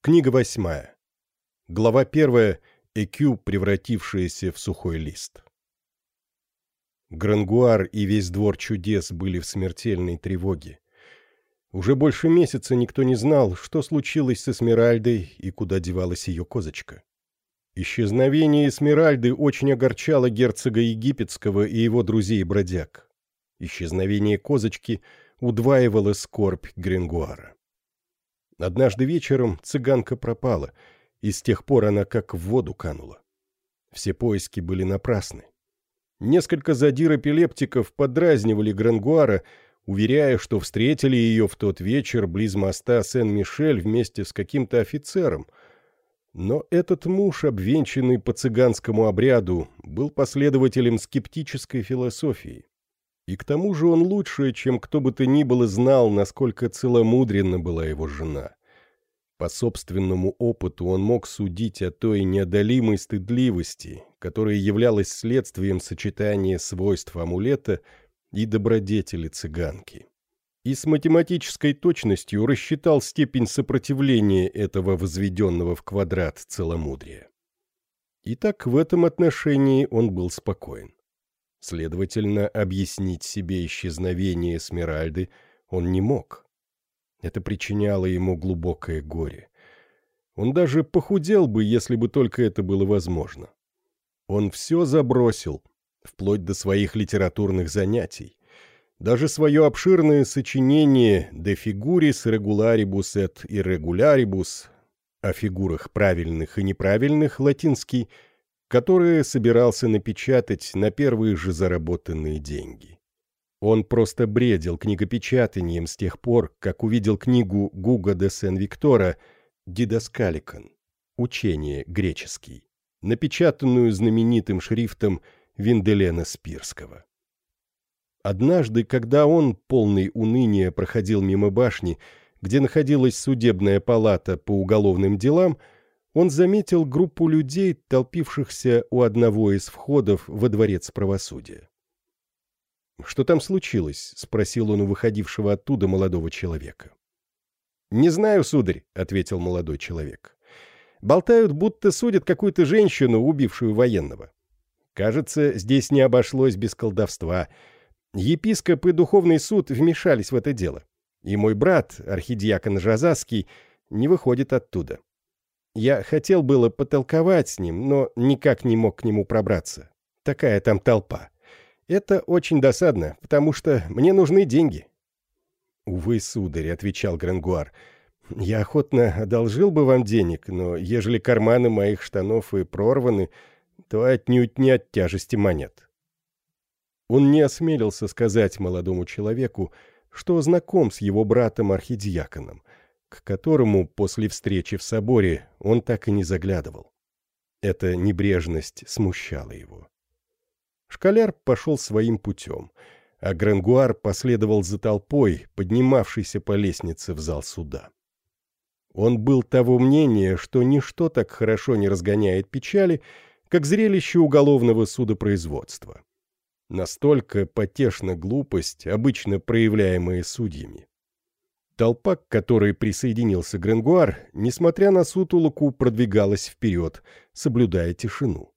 Книга восьмая. Глава первая. Экю, превратившаяся в сухой лист. Грангуар и весь двор чудес были в смертельной тревоге. Уже больше месяца никто не знал, что случилось с Эсмеральдой и куда девалась ее козочка. Исчезновение Эсмеральды очень огорчало герцога Египетского и его друзей-бродяг. Исчезновение козочки удваивало скорбь Грингуара. Однажды вечером цыганка пропала, и с тех пор она как в воду канула. Все поиски были напрасны. Несколько задир-эпилептиков подразнивали Грангуара, уверяя, что встретили ее в тот вечер близ моста Сен-Мишель вместе с каким-то офицером. Но этот муж, обвенчанный по цыганскому обряду, был последователем скептической философии. И к тому же он лучше, чем кто бы то ни было, знал, насколько целомудренна была его жена. По собственному опыту он мог судить о той неодолимой стыдливости, которая являлась следствием сочетания свойств амулета и добродетели цыганки. И с математической точностью рассчитал степень сопротивления этого возведенного в квадрат целомудрия. Итак, в этом отношении он был спокоен. Следовательно, объяснить себе исчезновение Смиральды он не мог. Это причиняло ему глубокое горе. Он даже похудел бы, если бы только это было возможно. Он все забросил, вплоть до своих литературных занятий. Даже свое обширное сочинение «De figuris regularibus et irregulāribus» о фигурах правильных и неправильных латинский – которые собирался напечатать на первые же заработанные деньги. Он просто бредил книгопечатанием с тех пор, как увидел книгу Гуга де Сен-Виктора «Дидаскаликон» «Учение греческий», напечатанную знаменитым шрифтом Винделена Спирского. Однажды, когда он, полный уныния, проходил мимо башни, где находилась судебная палата по уголовным делам, он заметил группу людей, толпившихся у одного из входов во дворец правосудия. «Что там случилось?» — спросил он у выходившего оттуда молодого человека. «Не знаю, сударь», — ответил молодой человек. «Болтают, будто судят какую-то женщину, убившую военного. Кажется, здесь не обошлось без колдовства. Епископ и духовный суд вмешались в это дело. И мой брат, архидиакон Жазаский, не выходит оттуда. Я хотел было потолковать с ним, но никак не мог к нему пробраться. Такая там толпа. Это очень досадно, потому что мне нужны деньги. «Увы, сударь», — отвечал Грангуар, — «я охотно одолжил бы вам денег, но ежели карманы моих штанов и прорваны, то отнюдь не от тяжести монет». Он не осмелился сказать молодому человеку, что знаком с его братом-архидиаконом, к которому после встречи в соборе он так и не заглядывал. Эта небрежность смущала его. Школяр пошел своим путем, а Грангуар последовал за толпой, поднимавшейся по лестнице в зал суда. Он был того мнения, что ничто так хорошо не разгоняет печали, как зрелище уголовного судопроизводства. Настолько потешна глупость, обычно проявляемая судьями. Толпа, к которой присоединился Гренгуар, несмотря на сутулоку, продвигалась вперед, соблюдая тишину.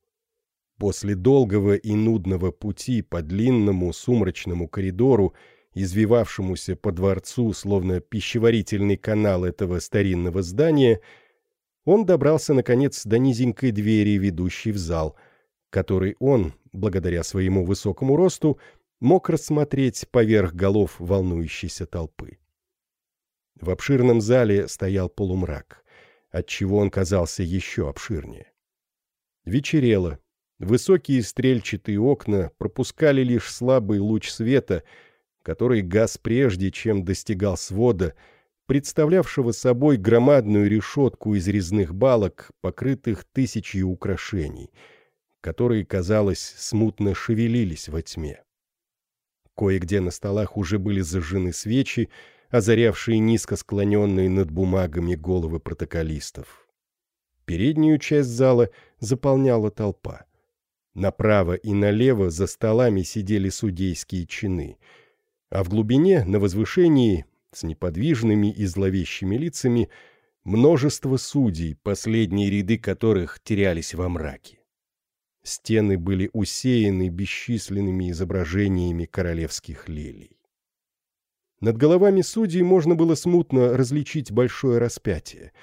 После долгого и нудного пути по длинному сумрачному коридору, извивавшемуся по дворцу, словно пищеварительный канал этого старинного здания, он добрался, наконец, до низенькой двери, ведущей в зал, который он, благодаря своему высокому росту, мог рассмотреть поверх голов волнующейся толпы. В обширном зале стоял полумрак, отчего он казался еще обширнее. Вечерело. Высокие стрельчатые окна пропускали лишь слабый луч света, который газ прежде, чем достигал свода, представлявшего собой громадную решетку из резных балок, покрытых тысячей украшений, которые, казалось, смутно шевелились во тьме. Кое-где на столах уже были зажжены свечи, озарявшие низко склоненные над бумагами головы протоколистов. Переднюю часть зала заполняла толпа. Направо и налево за столами сидели судейские чины, а в глубине, на возвышении, с неподвижными и зловещими лицами, Множество судей, последние ряды которых терялись во мраке. Стены были усеяны бесчисленными изображениями королевских лилий. Над головами судей можно было смутно различить большое распятие,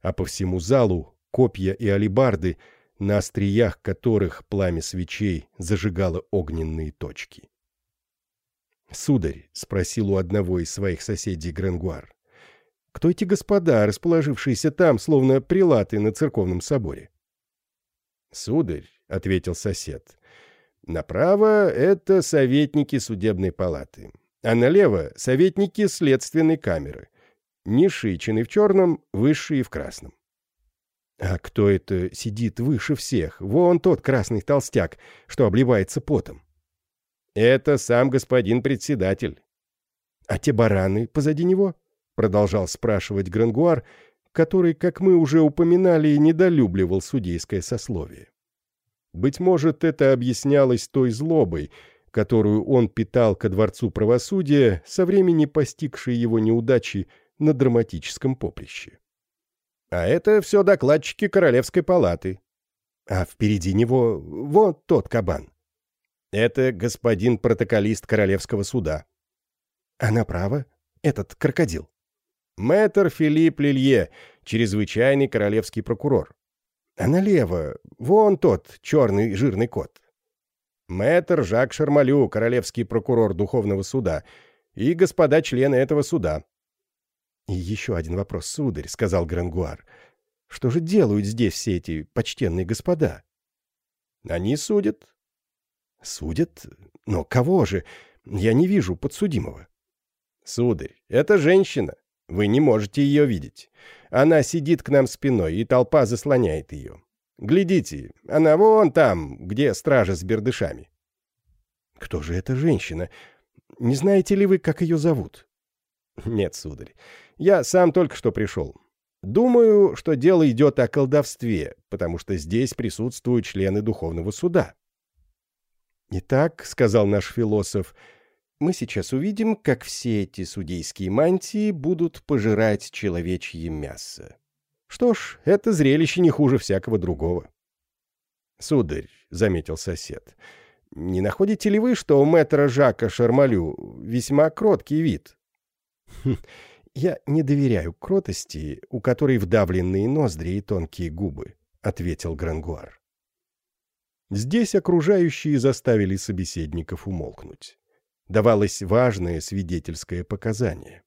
а по всему залу копья и алебарды, на остриях которых пламя свечей зажигало огненные точки. «Сударь», — спросил у одного из своих соседей Гренгуар, — «кто эти господа, расположившиеся там, словно прилаты на церковном соборе?» «Сударь», — ответил сосед, — «направо — это советники судебной палаты, а налево — советники следственной камеры, низшие чины в черном, высшие в красном». А кто это сидит выше всех? Вон тот красный толстяк, что обливается потом. Это сам господин председатель. А те бараны позади него? Продолжал спрашивать Грангуар, который, как мы уже упоминали, недолюбливал судейское сословие. Быть может, это объяснялось той злобой, которую он питал ко дворцу правосудия со времени постигшей его неудачи на драматическом поприще. А это все докладчики Королевской палаты. А впереди него вот тот кабан. Это господин протоколист Королевского суда. А направо этот крокодил. Мэтр Филипп Лилье, чрезвычайный королевский прокурор. А налево вон тот черный жирный кот. Мэтр Жак Шармалю, королевский прокурор Духовного суда, и господа члены этого суда. «И еще один вопрос, сударь», — сказал Грангуар. «Что же делают здесь все эти почтенные господа?» «Они судят». «Судят? Но кого же? Я не вижу подсудимого». «Сударь, это женщина. Вы не можете ее видеть. Она сидит к нам спиной, и толпа заслоняет ее. Глядите, она вон там, где стража с бердышами». «Кто же эта женщина? Не знаете ли вы, как ее зовут?» «Нет, сударь, я сам только что пришел. Думаю, что дело идет о колдовстве, потому что здесь присутствуют члены духовного суда. «Итак», — сказал наш философ, — «мы сейчас увидим, как все эти судейские мантии будут пожирать человечье мясо. Что ж, это зрелище не хуже всякого другого». «Сударь», — заметил сосед, — «не находите ли вы, что у мэтра Жака Шармалю весьма кроткий вид?» хм, «Я не доверяю кротости, у которой вдавленные ноздри и тонкие губы», — ответил Грангуар. Здесь окружающие заставили собеседников умолкнуть. Давалось важное свидетельское показание.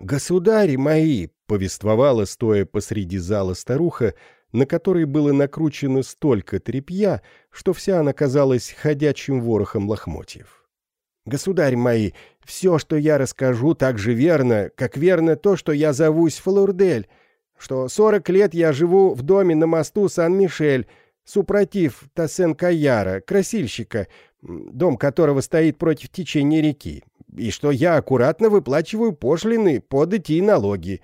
«Государи мои!» — повествовала, стоя посреди зала старуха, на которой было накручено столько тряпья, что вся она казалась ходячим ворохом лохмотьев. Государь мои, все, что я расскажу, так же верно, как верно то, что я зовусь Флордель, что сорок лет я живу в доме на мосту Сан-Мишель, супротив Тассен-Каяра, красильщика, дом которого стоит против течения реки, и что я аккуратно выплачиваю пошлины, подати и налоги.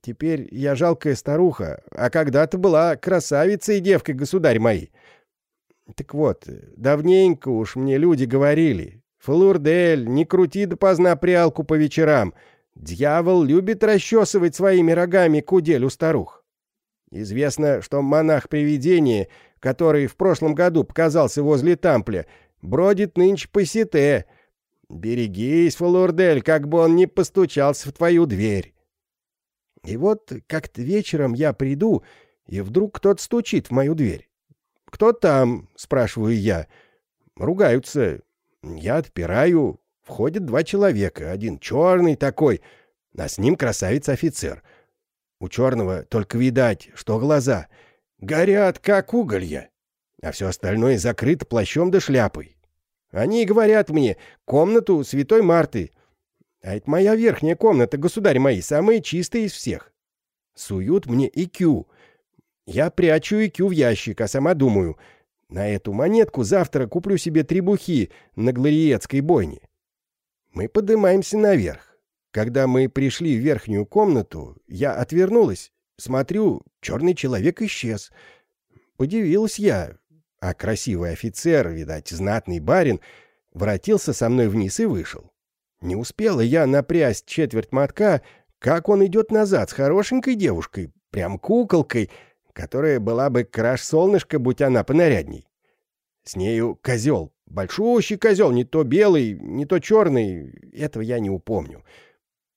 Теперь я жалкая старуха, а когда-то была красавицей и девкой, государь мои. Так вот, давненько уж мне люди говорили, «Флурдель, не крути допоздна прялку по вечерам. Дьявол любит расчесывать своими рогами кудель у старух». Известно, что монах-привидение, который в прошлом году показался возле Тампля, бродит нынче по сите. Берегись, Флурдель, как бы он не постучался в твою дверь. И вот как-то вечером я приду, и вдруг кто-то стучит в мою дверь. «Кто там?» — спрашиваю я. Ругаются. Я отпираю. Входят два человека. Один черный такой, а с ним красавец-офицер. У черного только видать, что глаза горят, как уголья, а все остальное закрыто плащом да шляпой. Они говорят мне, комнату святой Марты. А это моя верхняя комната, государь мои, самая чистая из всех. Суют мне икю. Я прячу икю в ящик, а сама думаю — на эту монетку завтра куплю себе требухи на Глориецкой бойне. Мы поднимаемся наверх. Когда мы пришли в верхнюю комнату, я отвернулась. Смотрю, черный человек исчез. Подивилась я. А красивый офицер, видать, знатный барин, воротился со мной вниз и вышел. Не успела я напрясть четверть мотка, как он идет назад с хорошенькой девушкой, прям куколкой, которая была бы краш солнышко, будь она понарядней. С нею козел, большущий козел, не то белый, не то черный, этого я не упомню.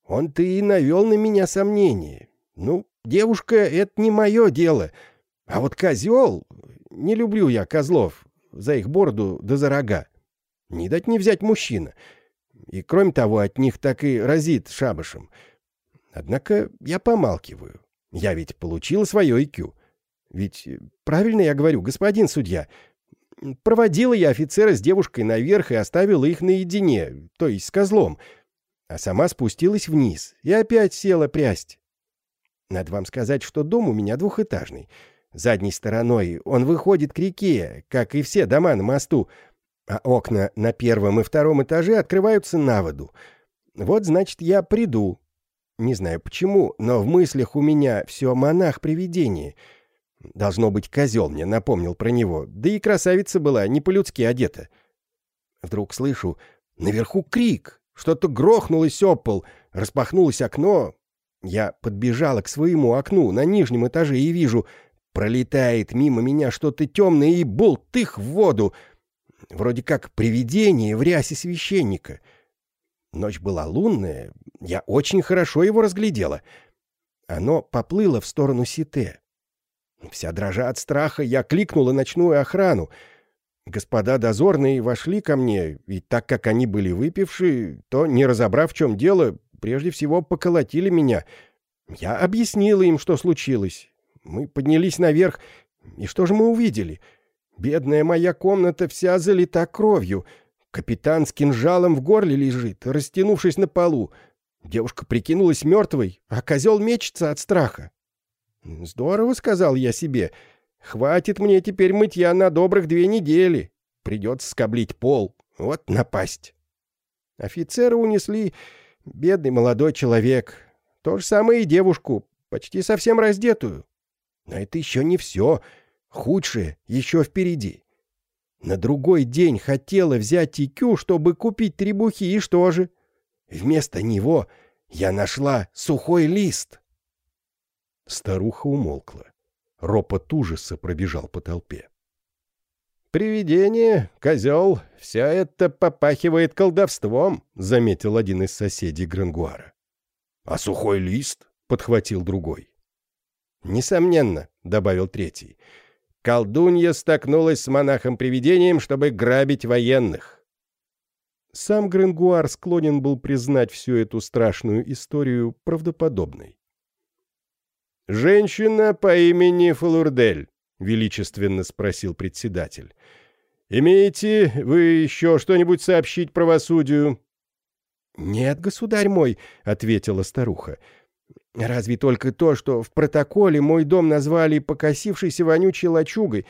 Он-то и навел на меня сомнение. Ну, девушка — это не мое дело. А вот козел... Не люблю я козлов за их бороду да за рога. Не дать не взять мужчина. И кроме того, от них так и разит шабашем. Однако я помалкиваю. Я ведь получил свое IQ. Ведь правильно я говорю, господин судья. Проводила я офицера с девушкой наверх и оставила их наедине, то есть с козлом — а сама спустилась вниз и опять села прясть. Надо вам сказать, что дом у меня двухэтажный. Задней стороной он выходит к реке, как и все дома на мосту, а окна на первом и втором этаже открываются на воду. Вот, значит, я приду. Не знаю почему, но в мыслях у меня все монах-привидение. Должно быть, козел мне напомнил про него, да и красавица была не по-людски одета. Вдруг слышу, наверху крик, что-то грохнулось об пол, распахнулось окно. Я подбежала к своему окну на нижнем этаже и вижу, пролетает мимо меня что-то темное и болтых в воду. Вроде как привидение в рясе священника. Ночь была лунная, я очень хорошо его разглядела. Оно поплыло в сторону Сите. Вся дрожа от страха, я кликнула ночную охрану — Господа дозорные вошли ко мне, и так как они были выпившие, то, не разобрав, в чем дело, прежде всего поколотили меня. Я объяснила им, что случилось. Мы поднялись наверх, и что же мы увидели? Бедная моя комната вся залита кровью. Капитан с кинжалом в горле лежит, растянувшись на полу. Девушка прикинулась мертвой, а козел мечется от страха. «Здорово», — сказал я себе, — Хватит мне теперь мытья на добрых две недели. Придется скоблить пол. Вот напасть. Офицера унесли. Бедный молодой человек. То же самое и девушку, почти совсем раздетую. Но это еще не все. Худшее еще впереди. На другой день хотела взять икю, чтобы купить требухи, и что же? Вместо него я нашла сухой лист. Старуха умолкла. Ропот ужаса пробежал по толпе. «Привидение, козел, все это попахивает колдовством», — заметил один из соседей Грангуара. «А сухой лист?» — подхватил другой. «Несомненно», — добавил третий. «Колдунья столкнулась с монахом-привидением, чтобы грабить военных». Сам Гренгуар склонен был признать всю эту страшную историю правдоподобной. «Женщина по имени Флурдель», — величественно спросил председатель. «Имеете вы еще что-нибудь сообщить правосудию?» «Нет, государь мой», — ответила старуха. «Разве только то, что в протоколе мой дом назвали покосившейся вонючей лачугой.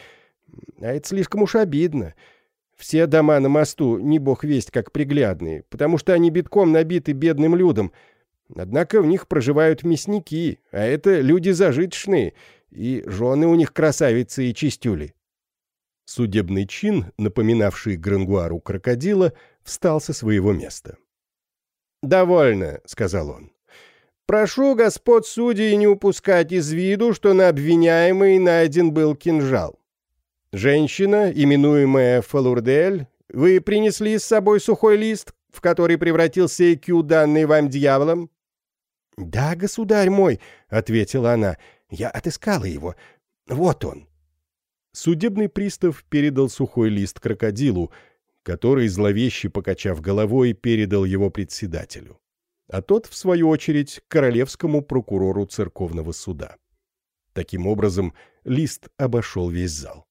А это слишком уж обидно. Все дома на мосту, не бог весть, как приглядные, потому что они битком набиты бедным людом». Однако в них проживают мясники, а это люди зажиточные, и жены у них красавицы и чистюли. Судебный чин, напоминавший Грангуару крокодила, встал со своего места. «Довольно», — сказал он. «Прошу господ судей не упускать из виду, что на обвиняемый найден был кинжал. Женщина, именуемая Фалурдель, вы принесли с собой сухой лист, в который превратился IQ, данный вам дьяволом?» «Да, государь мой», — ответила она, — «я отыскала его. Вот он». Судебный пристав передал сухой лист крокодилу, который, зловеще покачав головой, передал его председателю, а тот, в свою очередь, королевскому прокурору церковного суда. Таким образом, лист обошел весь зал.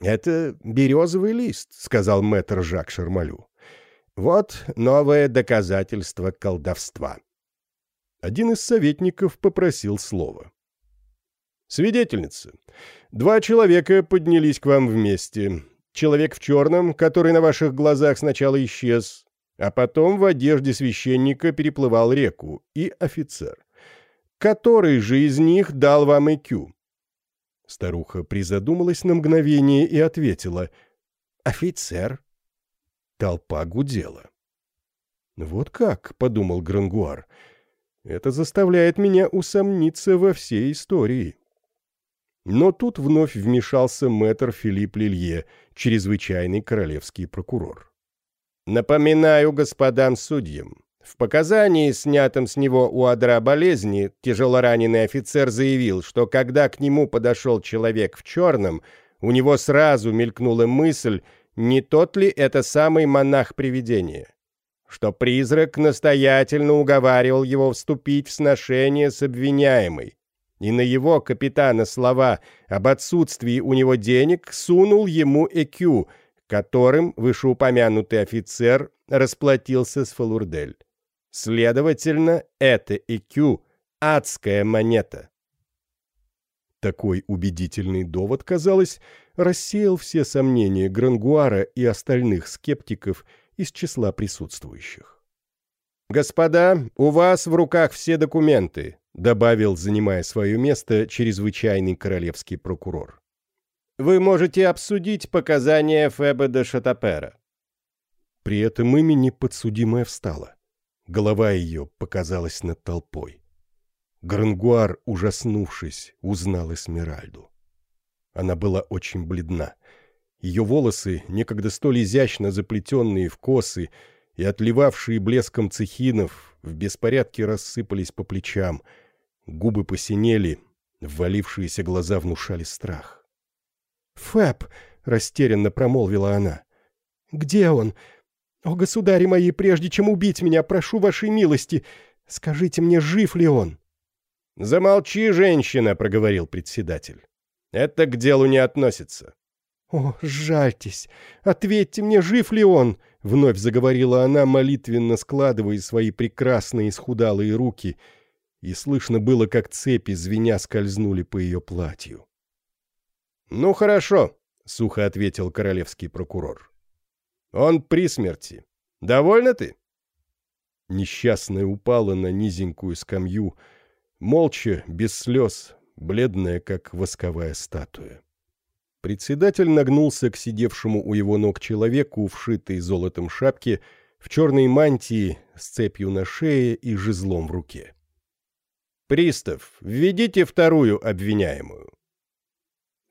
«Это березовый лист», — сказал мэтр Жак Шармалю. «Вот новое доказательство колдовства». Один из советников попросил слова. «Свидетельница, два человека поднялись к вам вместе. Человек в черном, который на ваших глазах сначала исчез, а потом в одежде священника переплывал реку, и офицер. Который же из них дал вам икю?» Старуха призадумалась на мгновение и ответила. «Офицер». Толпа гудела. «Вот как», — подумал Грангуар, — Это заставляет меня усомниться во всей истории. Но тут вновь вмешался мэтр Филипп Лилье, чрезвычайный королевский прокурор. «Напоминаю господам судьям, в показании, снятом с него у адра болезни, тяжелораненый офицер заявил, что когда к нему подошел человек в черном, у него сразу мелькнула мысль, не тот ли это самый монах привидения, что призрак настоятельно уговаривал его вступить в сношение с обвиняемой, и на его капитана слова об отсутствии у него денег сунул ему ЭКЮ, которым вышеупомянутый офицер расплатился с Фалурдель. Следовательно, это ИК — адская монета. Такой убедительный довод, казалось, рассеял все сомнения Грангуара и остальных скептиков из числа присутствующих. «Господа, у вас в руках все документы», — добавил, занимая свое место, чрезвычайный королевский прокурор. «Вы можете обсудить показания Феба де Шатапера». При этом имени подсудимая встала. Голова ее показалась над толпой. Грангуар, ужаснувшись, узнал Эсмеральду. Она была очень бледна. Ее волосы, некогда столь изящно заплетенные в косы и отливавшие блеском цехинов, в беспорядке рассыпались по плечам. Губы посинели, ввалившиеся глаза внушали страх. «Фэб!» — растерянно промолвила она. «Где он? «О, государи мои, прежде чем убить меня, прошу вашей милости, скажите мне, жив ли он?» «Замолчи, женщина», — проговорил председатель. «Это к делу не относится». «О, жальтесь! Ответьте мне, жив ли он?» — вновь заговорила она, молитвенно складывая свои прекрасные исхудалые руки, и слышно было, как цепи звеня скользнули по ее платью. «Ну, хорошо», — сухо ответил королевский прокурор. Он при смерти. Довольна ты?» Несчастная упала на низенькую скамью, молча, без слез, бледная, как восковая статуя. Председатель нагнулся к сидевшему у его ног человеку, вшитой золотом шапке, в черной мантии, с цепью на шее и жезлом в руке. «Пристав, введите вторую обвиняемую».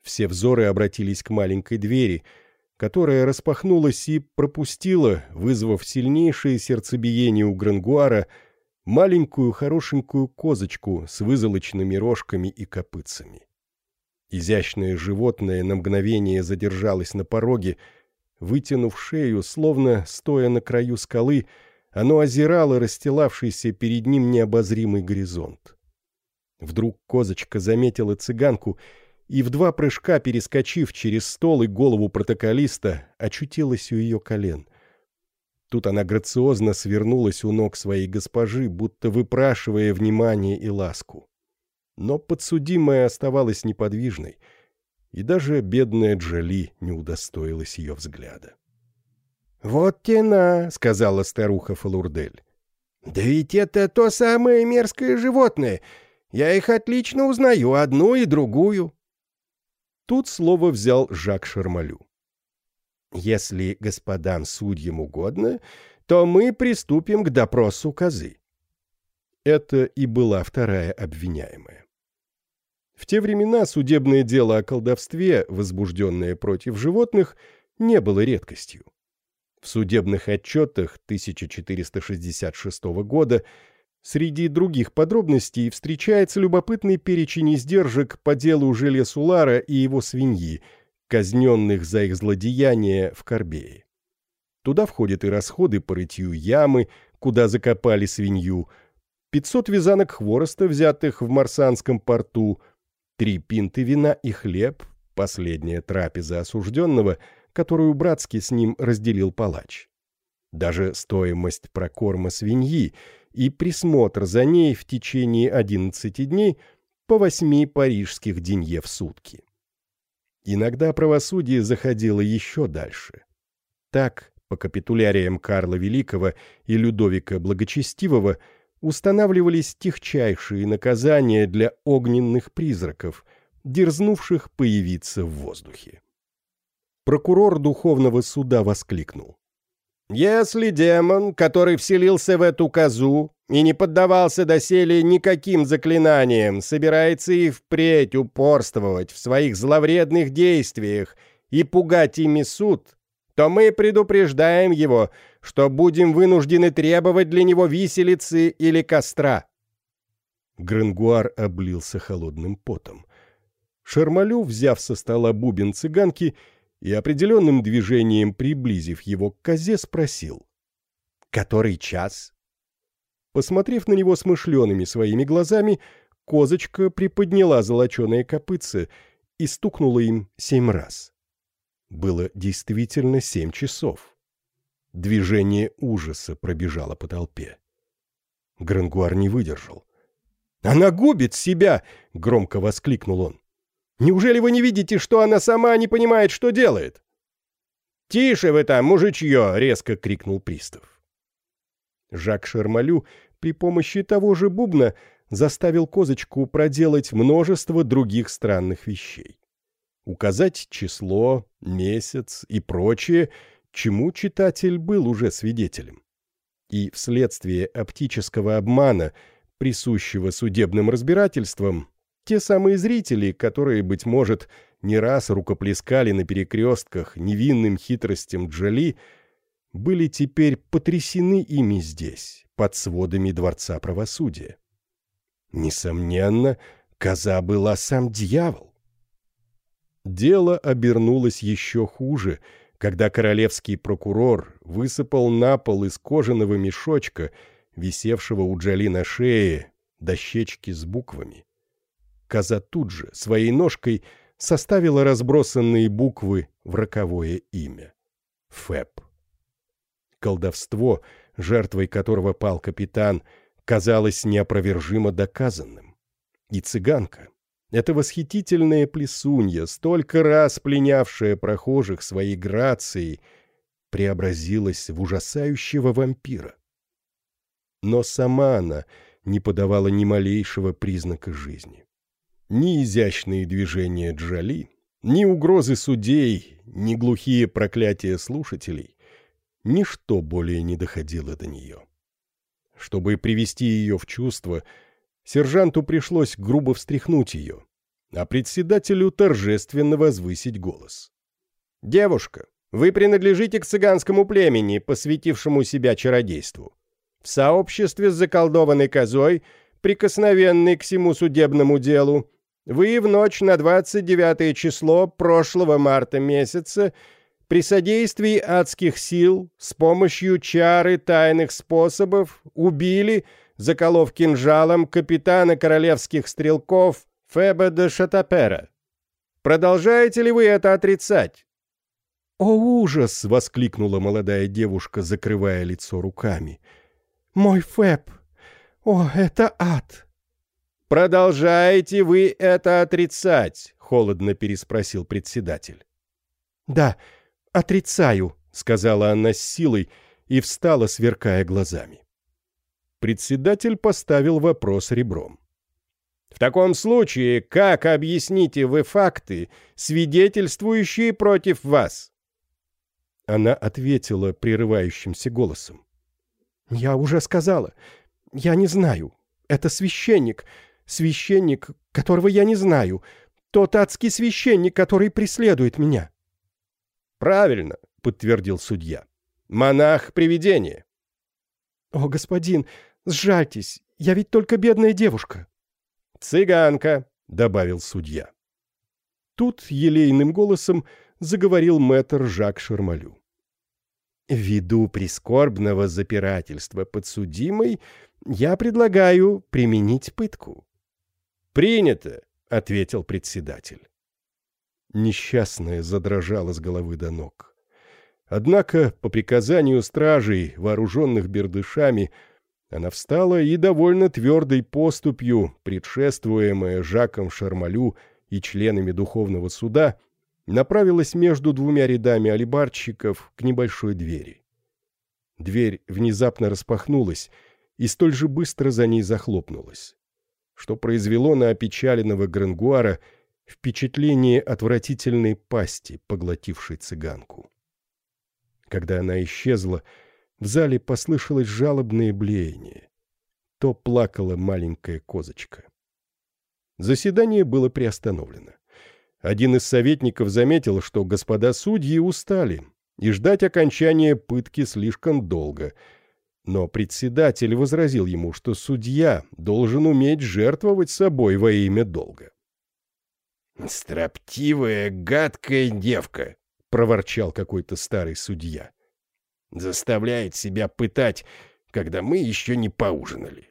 Все взоры обратились к маленькой двери — которая распахнулась и пропустила, вызвав сильнейшее сердцебиение у Грангуара, маленькую хорошенькую козочку с вызолочными рожками и копытцами. Изящное животное на мгновение задержалось на пороге, вытянув шею, словно стоя на краю скалы, оно озирало расстилавшийся перед ним необозримый горизонт. Вдруг козочка заметила цыганку и в два прыжка, перескочив через стол и голову протоколиста, очутилась у ее колен. Тут она грациозно свернулась у ног своей госпожи, будто выпрашивая внимание и ласку. Но подсудимая оставалась неподвижной, и даже бедная Джоли не удостоилась ее взгляда. «Вот тена», — сказала старуха Фалурдель. «Да ведь это то самое мерзкое животное. Я их отлично узнаю, одну и другую». Тут слово взял Жак Шармалю. «Если господам судьям угодно, то мы приступим к допросу козы». Это и была вторая обвиняемая. В те времена судебное дело о колдовстве, возбужденное против животных, не было редкостью. В судебных отчетах 1466 года Среди других подробностей встречается любопытный перечень издержек по делу Жилья Сулара и его свиньи, казненных за их злодеяние в Корбее. Туда входят и расходы по рытью ямы, куда закопали свинью, 500 вязанок хвороста, взятых в Марсанском порту, три пинты вина и хлеб, последняя трапеза осужденного, которую братски с ним разделил палач. Даже стоимость прокорма свиньи — и присмотр за ней в течение 11 дней по 8 парижских денье в сутки. Иногда правосудие заходило еще дальше. Так, по капитуляриям Карла Великого и Людовика Благочестивого устанавливались техчайшие наказания для огненных призраков, дерзнувших появиться в воздухе. Прокурор Духовного суда воскликнул. Если демон, который вселился в эту козу и не поддавался доселе никаким заклинаниям, собирается и впредь упорствовать в своих зловредных действиях и пугать ими суд, то мы предупреждаем его, что будем вынуждены требовать для него виселицы или костра». Грангуар облился холодным потом. Шармалю, взяв со стола бубен цыганки и определенным движением приблизив его к козе, спросил. «Который час?» Посмотрев на него смышленными своими глазами, козочка приподняла золоченое копытце и стукнула им семь раз. Было действительно семь часов. Движение ужаса пробежало по толпе. Грангуар не выдержал. «Она губит себя!» — громко воскликнул он. «Неужели вы не видите, что она сама не понимает, что делает?» «Тише вы там, мужичье!» — резко крикнул пристав. Жак Шармалю при помощи того же бубна заставил козочку проделать множество других странных вещей. Указать число, месяц и прочее, чему читатель был уже свидетелем. И вследствие оптического обмана, присущего судебным разбирательствам, те самые зрители, которые, быть может, не раз рукоплескали на перекрестках невинным хитростям Джоли, были теперь потрясены ими здесь, под сводами Дворца Правосудия. Несомненно, коза была сам дьявол. Дело обернулось еще хуже, когда королевский прокурор высыпал на пол из кожаного мешочка, висевшего у Джоли на шее, дощечки с буквами. Коза тут же, своей ножкой, составила разбросанные буквы в роковое имя. Фэб. Колдовство, жертвой которого пал капитан, казалось неопровержимо доказанным. И цыганка, эта восхитительная плесунья, столько раз пленявшая прохожих своей грацией, преобразилась в ужасающего вампира. Но сама она не подавала ни малейшего признака жизни. Ни изящные движения Джоли, ни угрозы судей, ни глухие проклятия слушателей ничто более не доходило до нее. Чтобы привести ее в чувство, сержанту пришлось грубо встряхнуть ее, а председателю торжественно возвысить голос. «Девушка, вы принадлежите к цыганскому племени, посвятившему себя чародейству. В сообществе с заколдованной козой, прикосновенной к всему судебному делу, вы в ночь на 29 число прошлого марта месяца при содействии адских сил с помощью чары тайных способов убили, заколов кинжалом, капитана королевских стрелков Феба де Шатапера. Продолжаете ли вы это отрицать?» «О, ужас!» — воскликнула молодая девушка, закрывая лицо руками. «Мой Феб! О, это ад!» «Продолжаете вы это отрицать?» — холодно переспросил председатель. «Да, отрицаю», — сказала она с силой и встала, сверкая глазами. Председатель поставил вопрос ребром. «В таком случае, как объясните вы факты, свидетельствующие против вас?» Она ответила прерывающимся голосом. «Я уже сказала. Я не знаю. Это священник. Священник, которого я не знаю. Тот адский священник, который преследует меня». «Правильно», — подтвердил судья. «Монах-привидение». «О, господин, сжальтесь, я ведь только бедная девушка». «Цыганка», — добавил судья. Тут елейным голосом заговорил мэтр Жак Шармалю. «Ввиду прискорбного запирательства подсудимой я предлагаю применить пытку». «Принято», — ответил председатель. Несчастная задрожала с головы до ног. Однако, по приказанию стражей, вооруженных бердышами, она встала и довольно твердой поступью, предшествуемая Жаком Шармалю и членами духовного суда, направилась между двумя рядами алибарщиков к небольшой двери. Дверь внезапно распахнулась и столь же быстро за ней захлопнулась, что произвело на опечаленного Грангуара – впечатление отвратительной пасти, поглотившей цыганку. Когда она исчезла, в зале послышалось жалобное блеяние. То плакала маленькая козочка. Заседание было приостановлено. Один из советников заметил, что господа судьи устали, и ждать окончания пытки слишком долго. Но председатель возразил ему, что судья должен уметь жертвовать собой во имя долга. «Строптивая, гадкая девка!» — проворчал какой-то старый судья. «Заставляет себя пытать, когда мы еще не поужинали».